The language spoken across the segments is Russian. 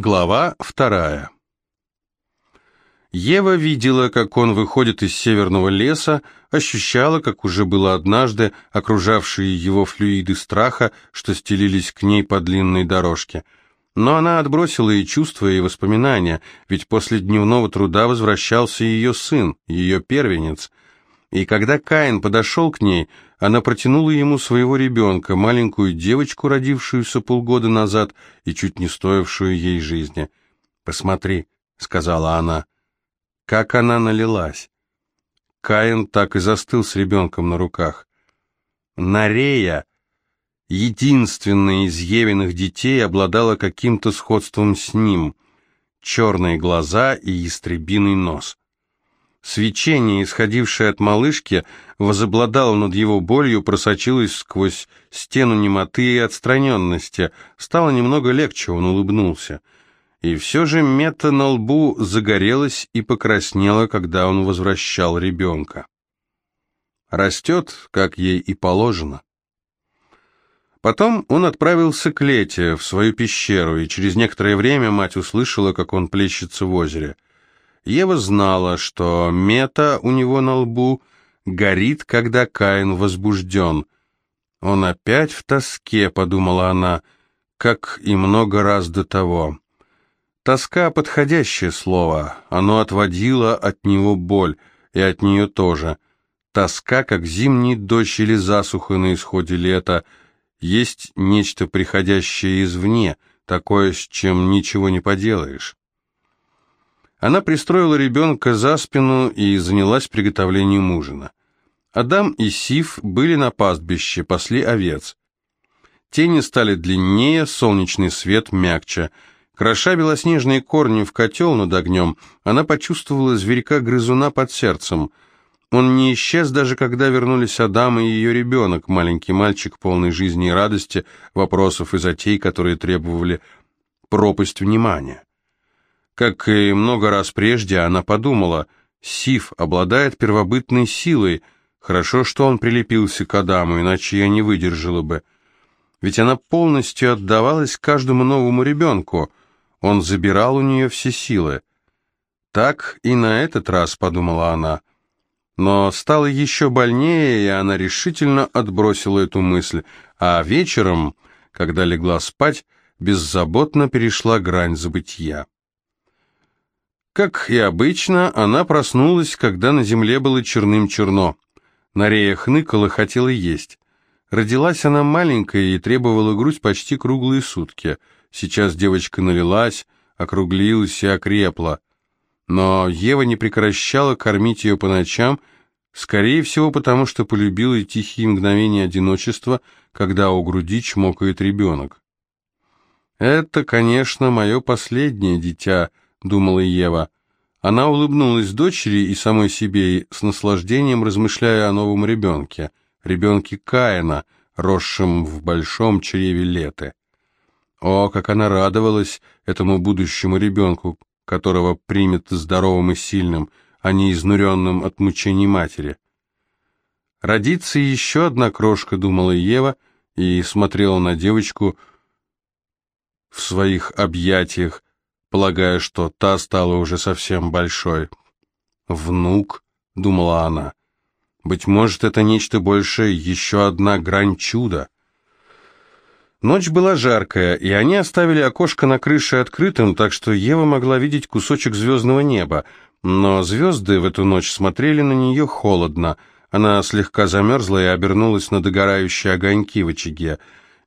Глава вторая. Ева видела, как он выходит из северного леса, ощущала, как уже было однажды, окружавшие его флюиды страха, что стелились к ней по длинной дорожке. Но она отбросила и чувства, и воспоминания, ведь после дневного труда возвращался ее сын, ее первенец. И когда Каин подошел к ней, она протянула ему своего ребенка, маленькую девочку, родившуюся полгода назад и чуть не стоившую ей жизни. «Посмотри», — сказала она, — «как она налилась». Каин так и застыл с ребенком на руках. Нарея, единственная из Евиных детей, обладала каким-то сходством с ним. Черные глаза и истребиный нос. Свечение, исходившее от малышки, возобладало над его болью, просочилось сквозь стену немоты и отстраненности. Стало немного легче, он улыбнулся. И все же мета на лбу загорелась и покраснела, когда он возвращал ребенка. Растет, как ей и положено. Потом он отправился к Лете, в свою пещеру, и через некоторое время мать услышала, как он плещется в озере – Ева знала, что мета у него на лбу горит, когда Каин возбужден. «Он опять в тоске», — подумала она, — «как и много раз до того». Тоска — подходящее слово, оно отводило от него боль, и от нее тоже. Тоска, как зимний дождь или засуха на исходе лета, есть нечто приходящее извне, такое, с чем ничего не поделаешь. Она пристроила ребенка за спину и занялась приготовлением ужина. Адам и Сив были на пастбище, пасли овец. Тени стали длиннее, солнечный свет мягче. Кроша белоснежные корни в котел над огнем, она почувствовала зверька-грызуна под сердцем. Он не исчез, даже когда вернулись Адам и ее ребенок, маленький мальчик, полный жизни и радости, вопросов и затей, которые требовали пропасть внимания. Как и много раз прежде, она подумала, Сив обладает первобытной силой, хорошо, что он прилепился к Адаму, иначе я не выдержала бы. Ведь она полностью отдавалась каждому новому ребенку, он забирал у нее все силы. Так и на этот раз, подумала она. Но стало еще больнее, и она решительно отбросила эту мысль, а вечером, когда легла спать, беззаботно перешла грань забытья. Как и обычно, она проснулась, когда на земле было черным-черно. Нарея хныкала, хотела есть. Родилась она маленькая и требовала грудь почти круглые сутки. Сейчас девочка налилась, округлилась и окрепла. Но Ева не прекращала кормить ее по ночам, скорее всего потому, что полюбила тихие мгновения одиночества, когда у груди чмокает ребенок. «Это, конечно, мое последнее дитя», — думала Ева. Она улыбнулась дочери и самой себе, с наслаждением размышляя о новом ребенке, ребенке Каина, росшем в большом чреве Леты. О, как она радовалась этому будущему ребенку, которого примет здоровым и сильным, а не изнуренным от мучений матери. Родится еще одна крошка, думала Ева, и смотрела на девочку в своих объятиях, полагая, что та стала уже совсем большой. «Внук», — думала она, — «быть может, это нечто большее, еще одна грань чуда». Ночь была жаркая, и они оставили окошко на крыше открытым, так что Ева могла видеть кусочек звездного неба, но звезды в эту ночь смотрели на нее холодно. Она слегка замерзла и обернулась на догорающие огоньки в очаге.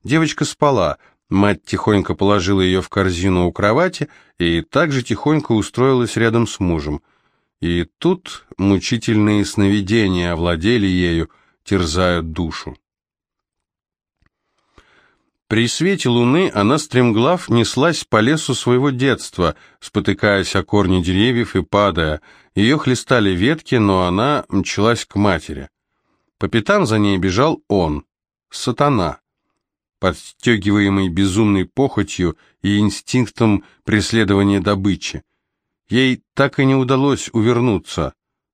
Девочка спала — Мать тихонько положила ее в корзину у кровати и также тихонько устроилась рядом с мужем. И тут мучительные сновидения овладели ею, терзают душу. При свете луны она стремглав неслась по лесу своего детства, спотыкаясь о корни деревьев и падая. Ее хлестали ветки, но она мчалась к матери. По пятам за ней бежал он, сатана подстегиваемый безумной похотью и инстинктом преследования добычи. Ей так и не удалось увернуться.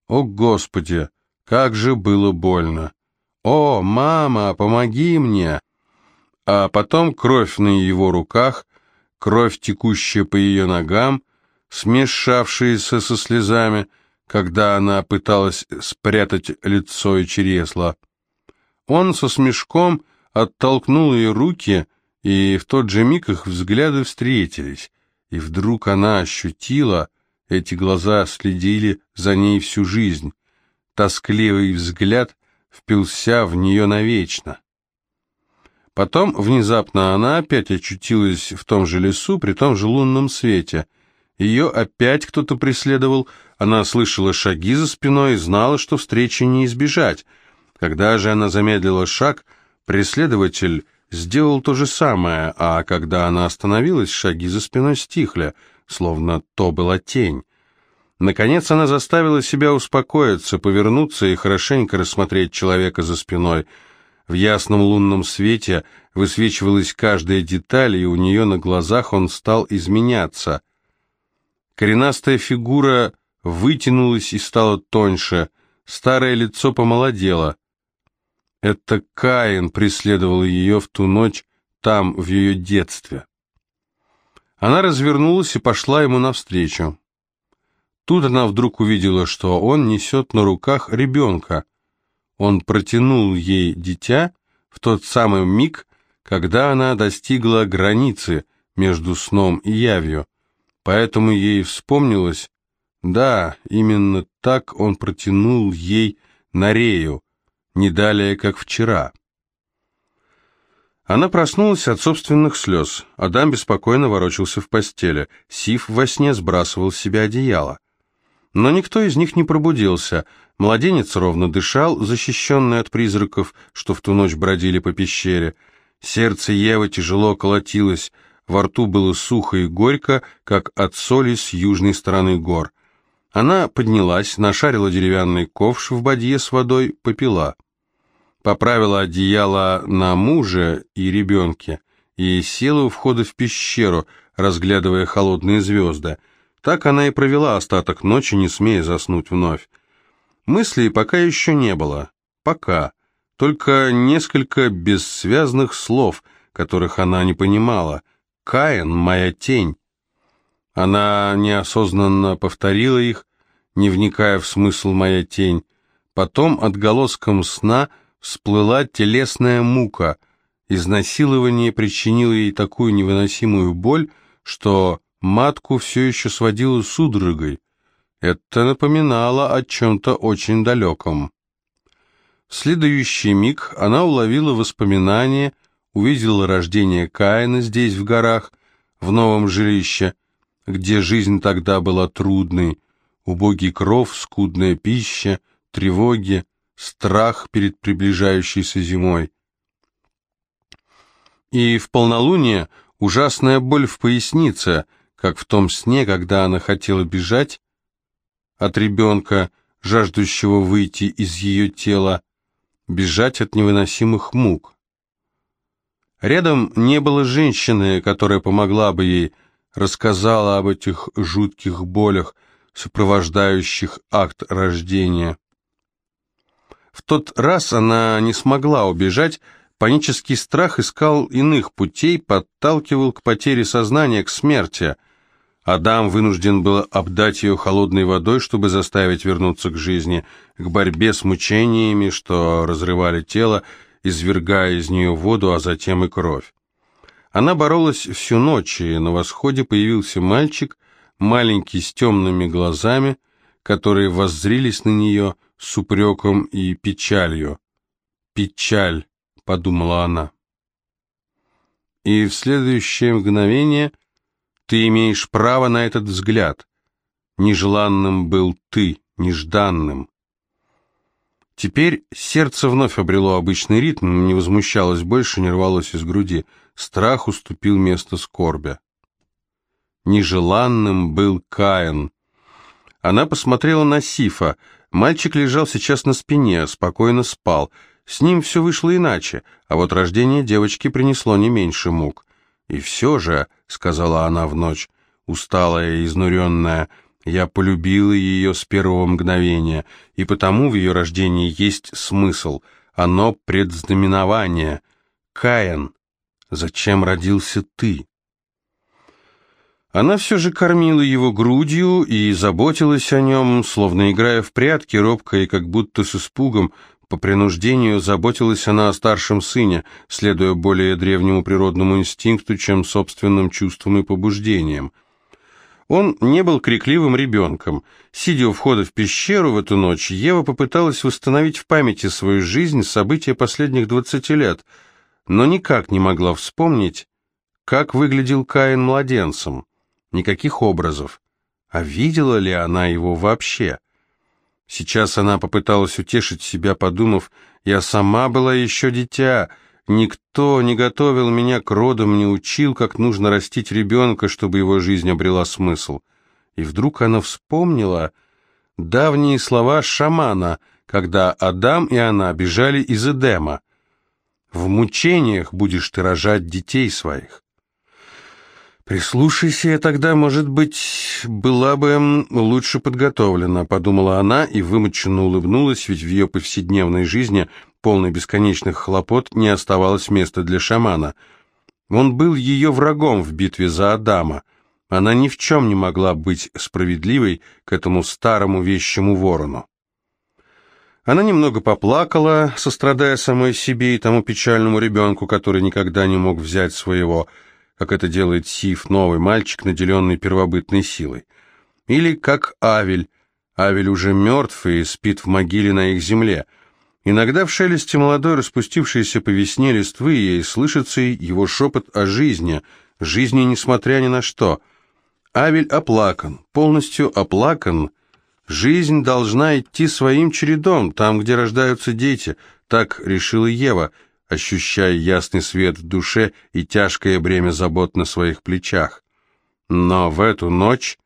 О, Господи, как же было больно! О, мама, помоги мне! А потом кровь на его руках, кровь, текущая по ее ногам, смешавшиеся со слезами, когда она пыталась спрятать лицо и чресла. Он со смешком оттолкнул ее руки, и в тот же миг их взгляды встретились, и вдруг она ощутила, эти глаза следили за ней всю жизнь, тоскливый взгляд впился в нее навечно. Потом внезапно она опять очутилась в том же лесу, при том же лунном свете. Ее опять кто-то преследовал, она слышала шаги за спиной и знала, что встречи не избежать. Когда же она замедлила шаг, преследователь сделал то же самое, а когда она остановилась, шаги за спиной стихли, словно то была тень. Наконец она заставила себя успокоиться, повернуться и хорошенько рассмотреть человека за спиной. В ясном лунном свете высвечивалась каждая деталь, и у нее на глазах он стал изменяться. Коренастая фигура вытянулась и стала тоньше, старое лицо помолодело. Это Каин преследовал ее в ту ночь там, в ее детстве. Она развернулась и пошла ему навстречу. Тут она вдруг увидела, что он несет на руках ребенка. Он протянул ей дитя в тот самый миг, когда она достигла границы между сном и явью. Поэтому ей вспомнилось, да, именно так он протянул ей на рею, не далее, как вчера. Она проснулась от собственных слез. Адам беспокойно ворочался в постели. Сив во сне сбрасывал с себя одеяло. Но никто из них не пробудился. Младенец ровно дышал, защищенный от призраков, что в ту ночь бродили по пещере. Сердце Евы тяжело колотилось, во рту было сухо и горько, как от соли с южной стороны гор. Она поднялась, нашарила деревянный ковш в бадье с водой, попила. Поправила одеяло на муже и ребенке и села у входа в пещеру, разглядывая холодные звезды. Так она и провела остаток ночи, не смея заснуть вновь. Мыслей пока еще не было. Пока. Только несколько бессвязных слов, которых она не понимала. «Каин, моя тень». Она неосознанно повторила их, не вникая в смысл «моя тень». Потом отголоском сна всплыла телесная мука. Изнасилование причинило ей такую невыносимую боль, что Матку все еще сводило судорогой. Это напоминало о чем-то очень далеком. В следующий миг она уловила воспоминания, увидела рождение Каина здесь, в горах, в новом жилище, где жизнь тогда была трудной, убогий кров, скудная пища, тревоги, страх перед приближающейся зимой. И в полнолуние ужасная боль в пояснице – как в том сне, когда она хотела бежать от ребенка, жаждущего выйти из ее тела, бежать от невыносимых мук. Рядом не было женщины, которая помогла бы ей, рассказала об этих жутких болях, сопровождающих акт рождения. В тот раз она не смогла убежать, панический страх искал иных путей, подталкивал к потере сознания, к смерти – Адам вынужден был обдать ее холодной водой, чтобы заставить вернуться к жизни, к борьбе с мучениями, что разрывали тело, извергая из нее воду, а затем и кровь. Она боролась всю ночь, и на восходе появился мальчик, маленький с темными глазами, которые воззрились на нее с упреком и печалью. «Печаль», — подумала она. И в следующее мгновение — ты имеешь право на этот взгляд. Нежеланным был ты, нежданным. Теперь сердце вновь обрело обычный ритм, не возмущалось больше, не рвалось из груди. Страх уступил место скорбя. Нежеланным был Каин. Она посмотрела на Сифа. Мальчик лежал сейчас на спине, спокойно спал. С ним все вышло иначе, а вот рождение девочки принесло не меньше мук. «И все же», — сказала она в ночь, усталая и изнуренная, — «я полюбила ее с первого мгновения, и потому в ее рождении есть смысл, оно предзнаменование. Каин, зачем родился ты?» Она все же кормила его грудью и заботилась о нем, словно играя в прятки, робко и как будто с испугом, по принуждению заботилась она о старшем сыне, следуя более древнему природному инстинкту, чем собственным чувствам и побуждениям. Он не был крикливым ребенком. Сидя у входа в пещеру в эту ночь, Ева попыталась восстановить в памяти свою жизнь, события последних двадцати лет, но никак не могла вспомнить, как выглядел Каин младенцем. Никаких образов. А видела ли она его вообще? Сейчас она попыталась утешить себя, подумав, «Я сама была еще дитя, никто не готовил меня к родам, не учил, как нужно растить ребенка, чтобы его жизнь обрела смысл». И вдруг она вспомнила давние слова шамана, когда Адам и она бежали из Эдема. «В мучениях будешь ты рожать детей своих». «Прислушайся я тогда, может быть, была бы лучше подготовлена», — подумала она и вымученно улыбнулась, ведь в ее повседневной жизни, полной бесконечных хлопот, не оставалось места для шамана. Он был ее врагом в битве за Адама. Она ни в чем не могла быть справедливой к этому старому вещему ворону. Она немного поплакала, сострадая самой себе и тому печальному ребенку, который никогда не мог взять своего, — как это делает Сиф, новый мальчик, наделенный первобытной силой. Или как Авель. Авель уже мертв и спит в могиле на их земле. Иногда в шелесте молодой, распустившейся по весне листвы, ей слышится его шепот о жизни, жизни несмотря ни на что. Авель оплакан, полностью оплакан. Жизнь должна идти своим чередом, там, где рождаются дети, так решила Ева, ощущая ясный свет в душе и тяжкое бремя забот на своих плечах. Но в эту ночь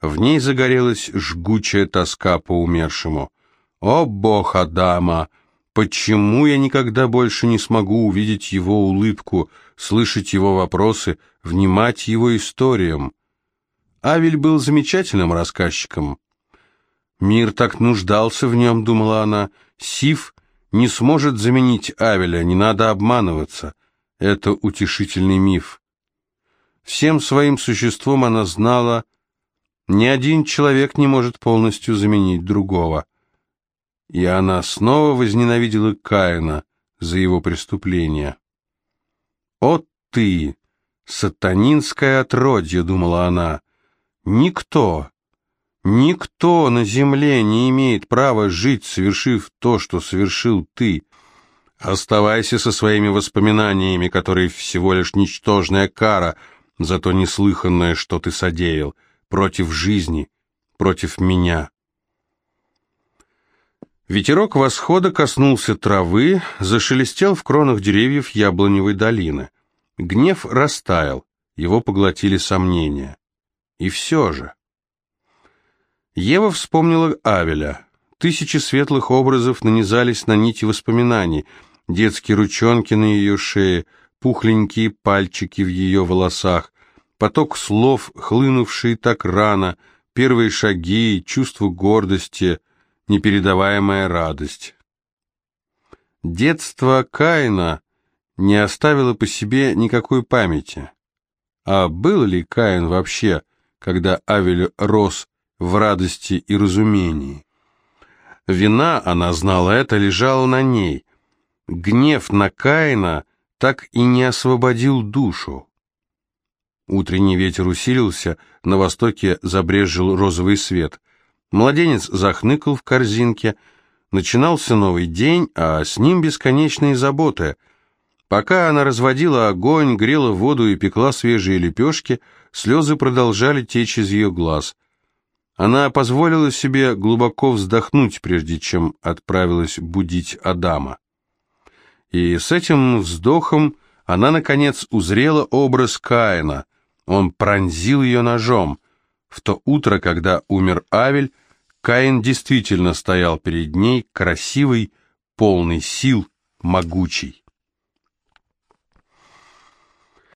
в ней загорелась жгучая тоска по умершему. «О, Бог Адама! Почему я никогда больше не смогу увидеть его улыбку, слышать его вопросы, внимать его историям?» Авель был замечательным рассказчиком. «Мир так нуждался в нем», — думала она. «Сив не сможет заменить Авеля, не надо обманываться. Это утешительный миф. Всем своим существом она знала, ни один человек не может полностью заменить другого. И она снова возненавидела Каина за его преступление. «О ты, сатанинское отродье!» — думала она. «Никто, Никто на земле не имеет права жить, совершив то, что совершил ты. Оставайся со своими воспоминаниями, которые всего лишь ничтожная кара за то неслыханное, что ты содеял, против жизни, против меня. Ветерок восхода коснулся травы, зашелестел в кронах деревьев яблоневой долины. Гнев растаял, его поглотили сомнения. И все же... Ева вспомнила Авеля. Тысячи светлых образов нанизались на нити воспоминаний. Детские ручонки на ее шее, пухленькие пальчики в ее волосах, поток слов, хлынувший так рано, первые шаги, чувство гордости, непередаваемая радость. Детство Каина не оставило по себе никакой памяти. А был ли Каин вообще, когда Авель рос в радости и разумении. Вина, она знала это, лежала на ней. Гнев на Каина так и не освободил душу. Утренний ветер усилился, на востоке забрезжил розовый свет. Младенец захныкал в корзинке. Начинался новый день, а с ним бесконечные заботы. Пока она разводила огонь, грела воду и пекла свежие лепешки, слезы продолжали течь из ее глаз. Она позволила себе глубоко вздохнуть, прежде чем отправилась будить Адама. И с этим вздохом она, наконец, узрела образ Каина. Он пронзил ее ножом. В то утро, когда умер Авель, Каин действительно стоял перед ней, красивый, полный сил, могучий.